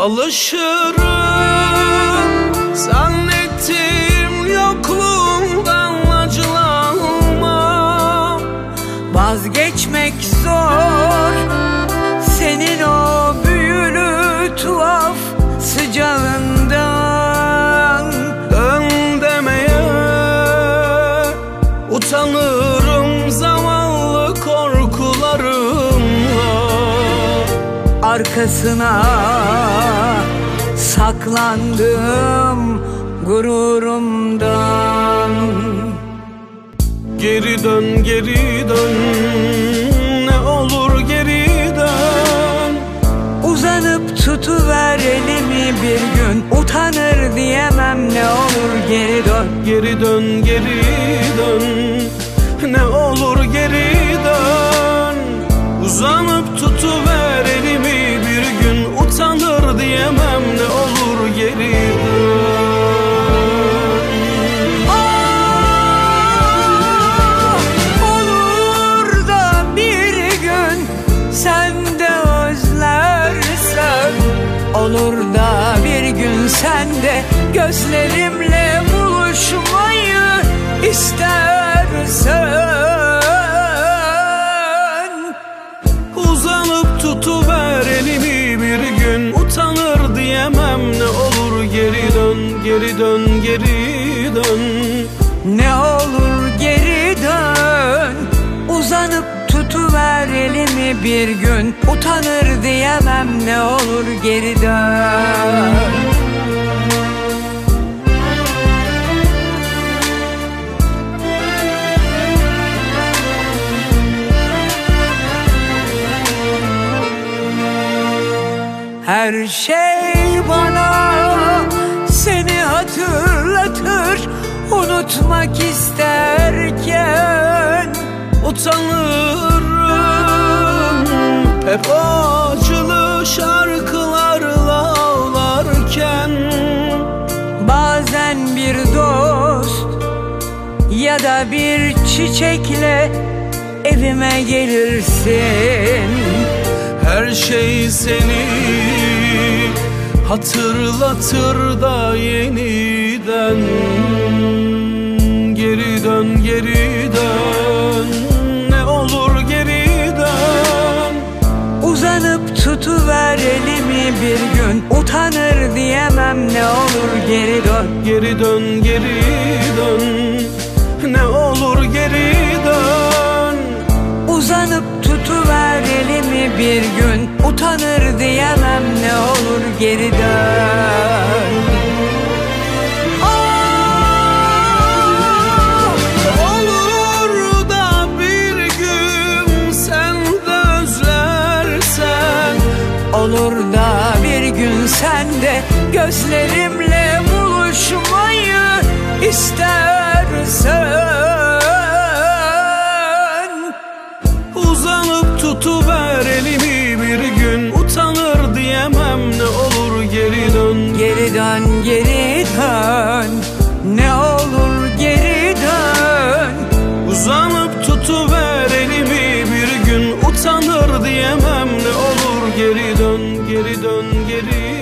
alışırım. Zannettim yokluğumdan acılanma. Vazgeçmek zor. Senin o büyülü tuhaf sıcağından. Dön demeye utanırım zavallı korkularımla Arkasına saklandım gururumdan. Geri dön geri dön ne olur geri dön. Uzanıp tutuver elimi bir gün Utanır diyemem ne olur geri dön. Geri dön geri Olur da bir gün sen de gözlerimle buluşmayı istersen. Uzanıp tutuver elimi bir gün Utanır diyemem ne olur. Geri dön Geri dön geri bir gün Utanır diyemem ne olur geri dön. Her şey bana seni hatırlatır Unutmak isterken Utanırım hep acılı şarkılarla ağlarken Bazen bir dost ya da bir çiçekle evime gelirsin. Her şey seni hatırlatır da yeniden. Geri dön geri tutuver elimi bir gün. Utanır diyemem ne olur geri dön. Geri dön geri dön. Ne olur geri dön. Uzanıp tutuver elimi bir gün. Utanır diyemem ne olur geri dön gözlerimle buluşmayı istersen. Uzanıp tutuver elimi bir gün. Utanır diyemem ne olur geri dön. Geri dön geri dön. Ne olur geri dön. Uzanıp tutuver elimi bir gün. Utanır diyemem ne olur geri dön Geri dön geri dön